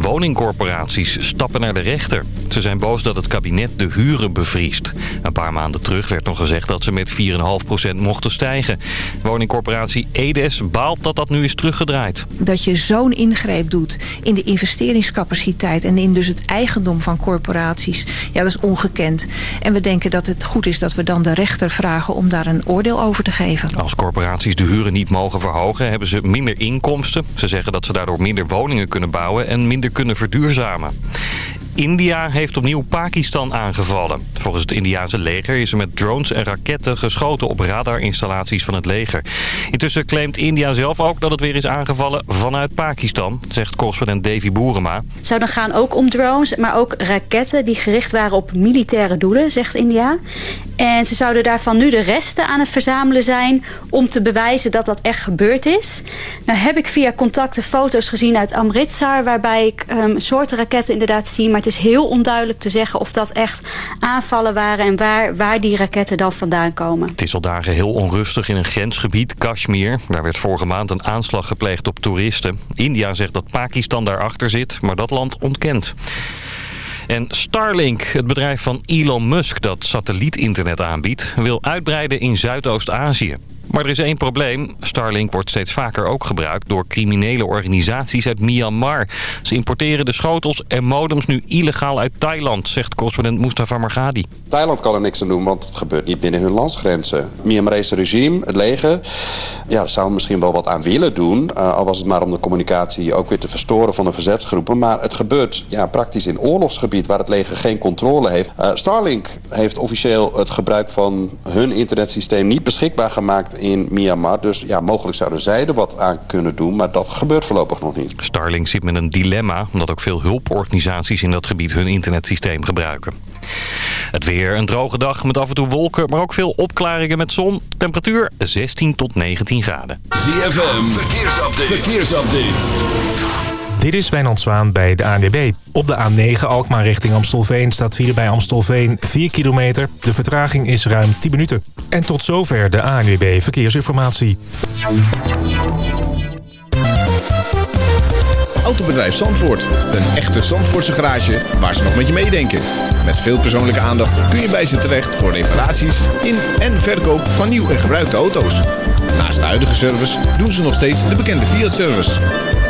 Woningcorporaties stappen naar de rechter. Ze zijn boos dat het kabinet de huren bevriest. Een paar maanden terug werd nog gezegd dat ze met 4,5% mochten stijgen. Woningcorporatie Edes baalt dat dat nu is teruggedraaid. Dat je zo'n ingreep doet in de investeringscapaciteit... en in dus het eigendom van corporaties, ja, dat is ongekend. En we denken dat het goed is dat we dan de rechter vragen... om daar een oordeel over te geven. Als corporaties de huren niet mogen verhogen, hebben ze minder inkomsten. Ze zeggen dat ze daardoor minder woningen kunnen bouwen en minder kunnen verduurzamen. India heeft opnieuw Pakistan aangevallen. Volgens het Indiaanse leger is er met drones en raketten geschoten op radarinstallaties van het leger. Intussen claimt India zelf ook dat het weer is aangevallen vanuit Pakistan, zegt correspondent Davy Boerema. Het zou dan gaan ook om drones, maar ook raketten die gericht waren op militaire doelen, zegt India. En ze zouden daarvan nu de resten aan het verzamelen zijn om te bewijzen dat dat echt gebeurd is. Nou heb ik via contacten foto's gezien uit Amritsar waarbij ik um, soorten raketten inderdaad zie, maar het is heel onduidelijk te zeggen of dat echt aanvallen waren... en waar, waar die raketten dan vandaan komen. Het is al dagen heel onrustig in een grensgebied, Kashmir. Daar werd vorige maand een aanslag gepleegd op toeristen. India zegt dat Pakistan daarachter zit, maar dat land ontkent. En Starlink, het bedrijf van Elon Musk dat satellietinternet aanbiedt... wil uitbreiden in Zuidoost-Azië. Maar er is één probleem. Starlink wordt steeds vaker ook gebruikt door criminele organisaties uit Myanmar. Ze importeren de schotels en modems nu illegaal uit Thailand, zegt correspondent Mustafa Margadi. Thailand kan er niks aan doen, want het gebeurt niet binnen hun landsgrenzen. Myanmarese regime, het leger, ja, zou misschien wel wat aan willen doen. Uh, al was het maar om de communicatie ook weer te verstoren van de verzetsgroepen. Maar het gebeurt ja, praktisch in oorlogsgebied waar het leger geen controle heeft. Uh, Starlink heeft officieel het gebruik van hun internetsysteem niet beschikbaar gemaakt in Myanmar. Dus ja, mogelijk zouden zij er wat aan kunnen doen, maar dat gebeurt voorlopig nog niet. Starlink zit met een dilemma, omdat ook veel hulporganisaties in dat gebied hun internetsysteem gebruiken. Het weer een droge dag met af en toe wolken, maar ook veel opklaringen met zon. Temperatuur 16 tot 19 graden. ZFM, verkeersupdate. verkeersupdate. Dit is Wijnand Zwaan bij de ANWB. Op de A9 Alkmaar richting Amstelveen staat hier bij Amstelveen 4 kilometer. De vertraging is ruim 10 minuten. En tot zover de ANWB Verkeersinformatie. Autobedrijf Zandvoort. Een echte Zandvoortse garage waar ze nog met je meedenken. Met veel persoonlijke aandacht kun je bij ze terecht voor reparaties in en verkoop van nieuw en gebruikte auto's. Naast de huidige service doen ze nog steeds de bekende Fiat-service.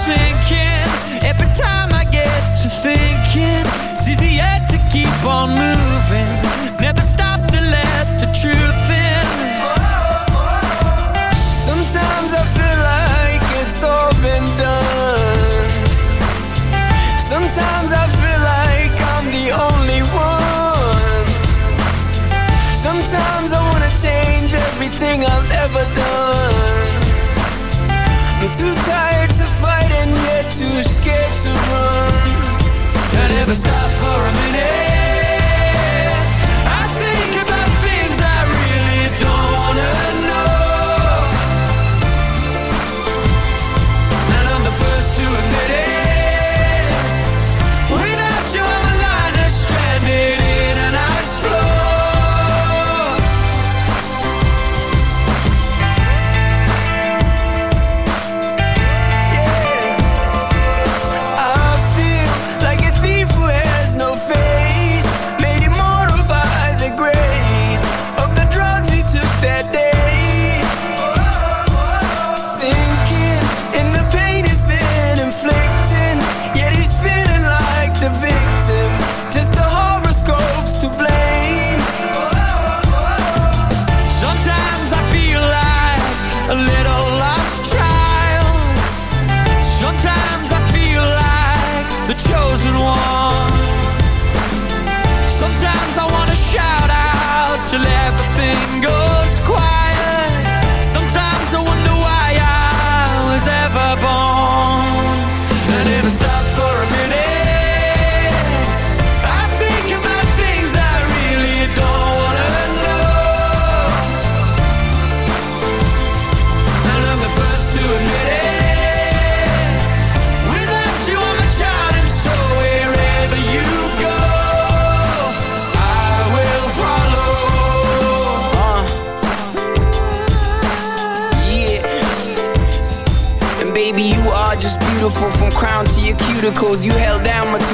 Start crown to your cuticles. You held down my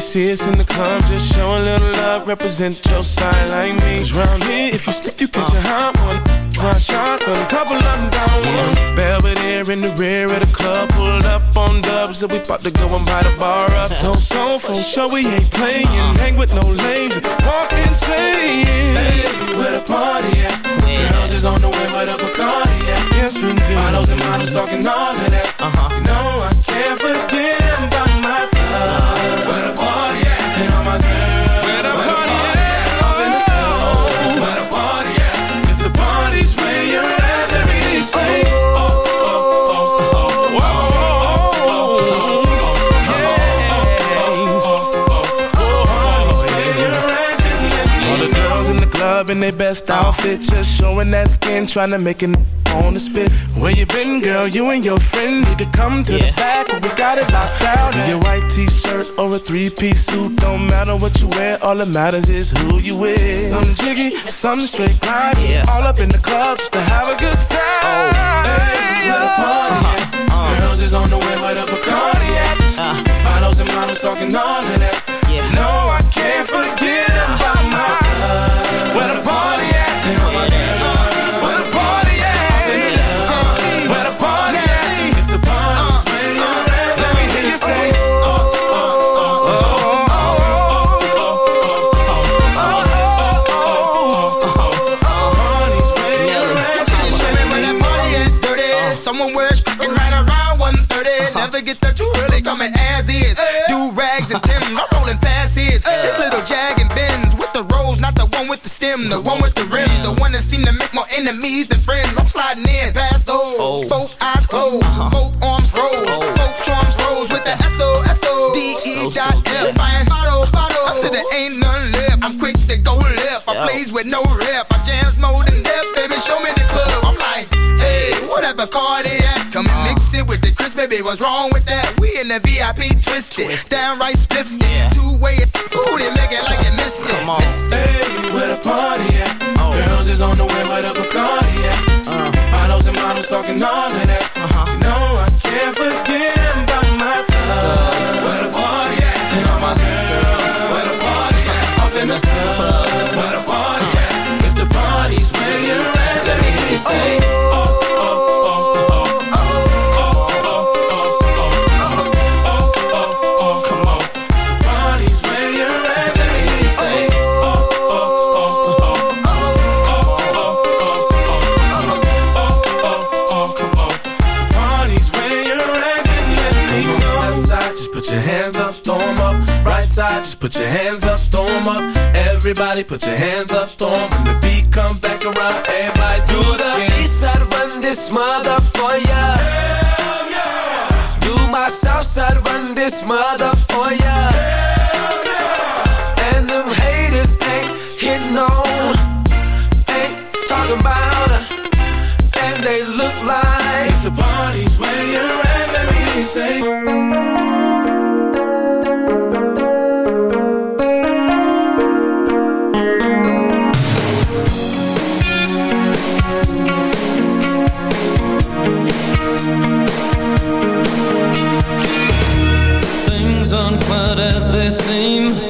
See us in the club, just show a little love, represent your side like me. Cause round here, if you slip, you catch a hot one. Try shotgun, couple of them down one. Belvedere in the rear of the club, pulled up on dubs, and we about to go and buy the bar up. So, so, for sure, we ain't playing. Hang with no lames, walk insane. Hey, where the party at? Girls is on the way, where the Bacardi at? Yes, we do. Models and models talking all of that. Uh-huh. You know I can't forget in their best outfit, just showing that skin, trying to make it on the spit. Where you been, girl? You and your friend need to come to the back. We got it locked down. In your white t-shirt or a three-piece suit, don't matter what you wear. All that matters is who you with. Some jiggy, some straight grind. All up in the club just to have a good time. Oh. Hey, where the party at? Girls is on the way, where the Bacardi at? Models and models talking all of that. No, I can't forget And Timbs, I'm rolling past his. This little Jag and Benz with the rose, not the one with the stem, the one with the rims, the one that seem to make more enemies than friends. I'm sliding in past those. Oh. Both eyes closed, uh-huh. both arms froze, oh. both charms rose with the S O S O oh, D E dot F. Buying bottle, bottle, till there ain't none left. I'm quick to go left. I plays with no rep. I jams more than death, baby. Show me the club. I'm like, hey, whatever car they it with the Chris, baby. What's wrong with that? We in the VIP twisted, downright spiffy. Two way, ooh, they make it like you missed it. Come on. Hey, where the party at? Oh. Girls is on the way, where the Bacardi at? Uh. Models and models talking all of that. Hands up, storm up. Everybody put your hands up, 'em. When the beat comes back around, everybody do the East side run this mother for ya. Hell yeah. Do my south side run this mother for ya. Hell yeah. And them haters ain't hitting on, ain't talking about her. And they look like If the party's where you're at, let me say. As they seem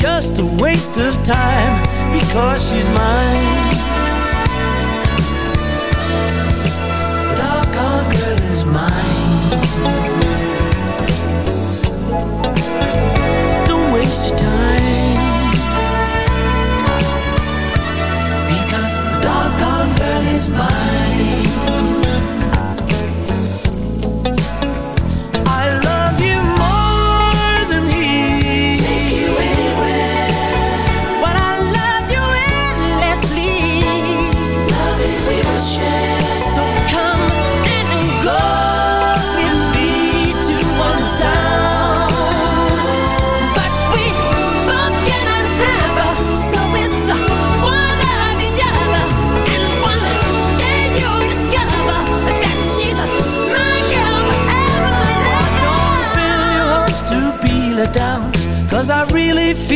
Just a waste of time Because she's mine. The doggone girl is mine. Don't waste your time. Because the doggone girl is mine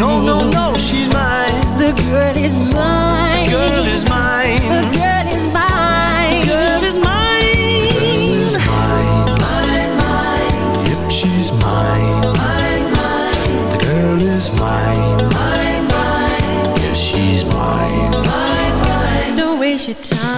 mine No, no, no, she's mine. The girl is mine. The Girl is mine. The girl is mine. The Girl is mine. Mine, mine Yep, she's mine Mine, mine. The girl is mine. Mine, mine. Yes, she's mine. Mine, mine. Don't waste your time